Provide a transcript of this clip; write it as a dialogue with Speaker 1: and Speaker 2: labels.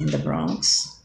Speaker 1: in the Bronx.